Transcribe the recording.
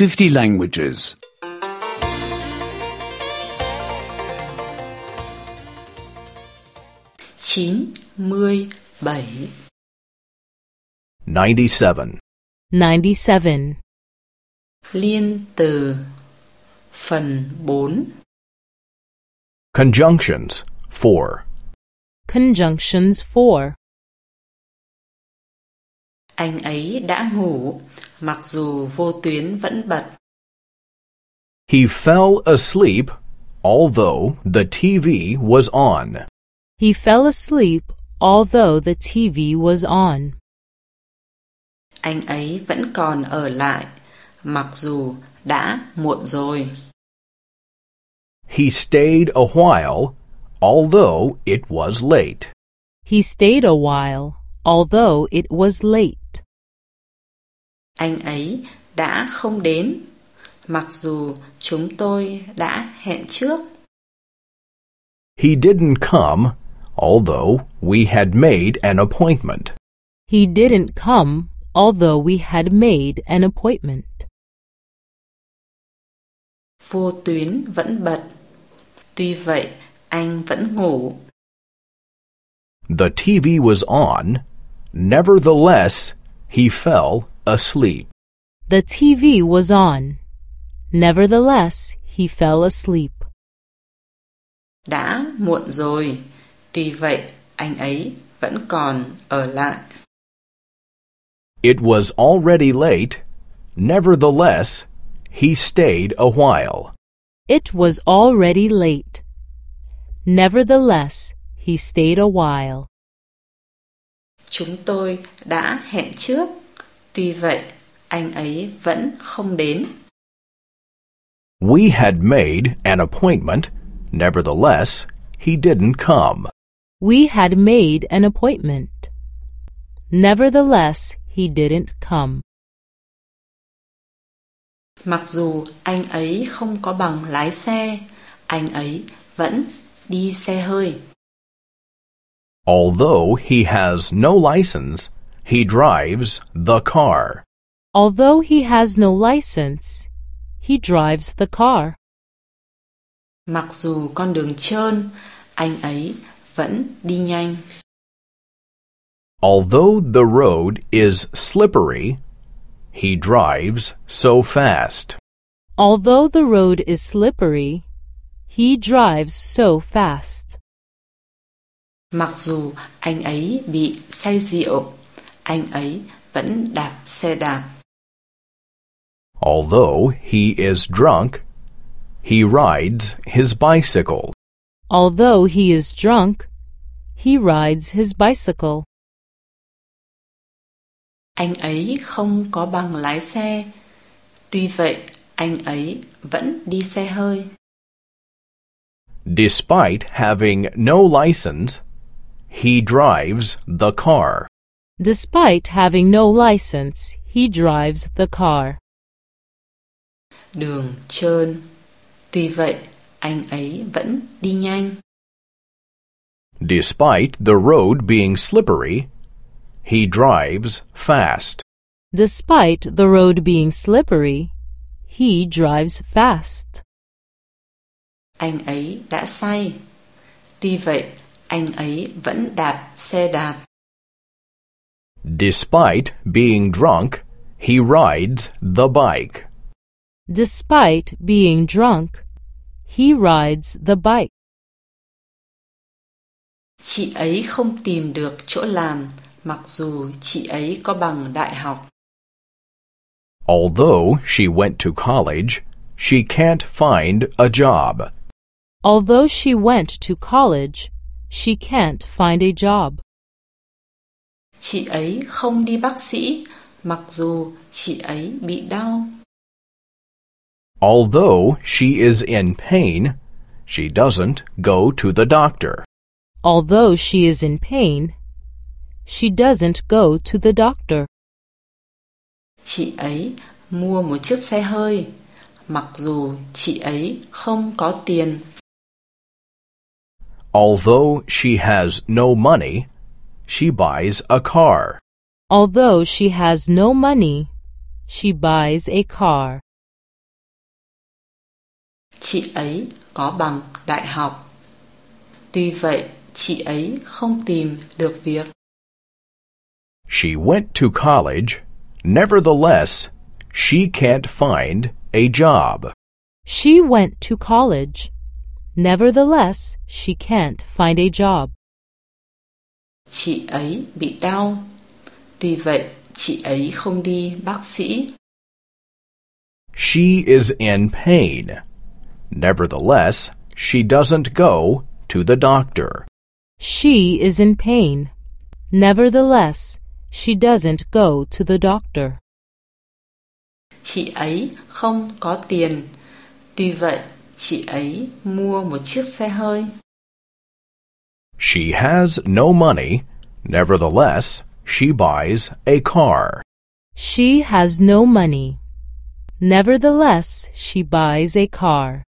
50 languages. 97 97. 97. Liên từ Phần 4 Conjunctions 4. Conjunctions 4. Anh ấy đã ngủ Mặc dù vô tuyến vẫn bật He fell asleep although the TV was on. He fell asleep although the TV was on. Anh ấy vẫn còn ở lại Mặc dù đã muộn rồi He stayed a while although it was late. He stayed a while although it was late. Anh ấy đã không đến Mặc dù chúng tôi đã hẹn trước He didn't come although we had made an appointment. He didn't come although we had made an appointment. Vô tuyến vẫn bật Tuy vậy anh vẫn ngủ The TV was on. Nevertheless, he fell asleep. The TV was on. Nevertheless, he fell asleep. Đã muộn rồi Tuy vậy anh ấy vẫn còn ở lại It was already late. Nevertheless, he stayed a while. It was already late. Nevertheless, he stayed a while. Chúng tôi đã hẹn trước Tuy vậy anh ấy vẫn không đến We had made an appointment. Nevertheless, he didn't come. We had made an appointment. Nevertheless, he didn't come. Mặc dù anh ấy không có bằng lái xe Anh ấy vẫn đi xe hơi Although he has no license, he drives the car. Although he has no license, he drives the car. Mặc dù con đường trơn Anh ấy vẫn đi nhanh Although the road is slippery, he drives so fast. Although the road is slippery, he drives so fast. Mặc dù anh ấy bị say rượu Anh ấy vẫn đạp xe đạp Although he is drunk, he rides his bicycle. Although he is drunk, he rides his bicycle. Anh ấy không có bằng lái xe Tuy vậy anh ấy vẫn đi xe hơi Despite having no license, he drives the car. Despite having no license, he drives the car. Đường trơn Tuy vậy anh ấy vẫn đi nhanh Despite the road being slippery, he drives fast. Despite the road being slippery, he drives fast. Anh ấy đã say Tuy vậy anh ấy vẫn đạp xe đạp Despite being drunk, he rides the bike. Despite being drunk, he rides the bike. Chị ấy không tìm được chỗ làm Mặc dù chị ấy có bằng đại học Although she went to college, she can't find a job. Although she went to college, she can't find a job. Chị ấy không đi bác sĩ Mặc dù chị ấy bị đau Although she is in pain, she doesn't go to the doctor. Although she is in pain, she doesn't go to the doctor. Chị ấy mua một chiếc xe hơi Mặc dù chị ấy không có tiền Although she has no money, she buys a car. Although she has no money, she buys a car. chị ấy có bằng đại học. Tuy vậy, chị ấy không tìm được việc. She went to college. Nevertheless, she can't find a job. She went to college. Nevertheless, she can't find a job. Chị ấy bị đau. Tuy vậy, chị ấy không đi bác sĩ. She is in pain. Nevertheless, she doesn't go to the doctor. She is in pain. Nevertheless, she doesn't go to the doctor. Chị ấy không có tiền. Tuy vậy, chị ấy mua một chiếc xe hơi. She has no money. Nevertheless, she buys a car. She has no money. Nevertheless, she buys a car.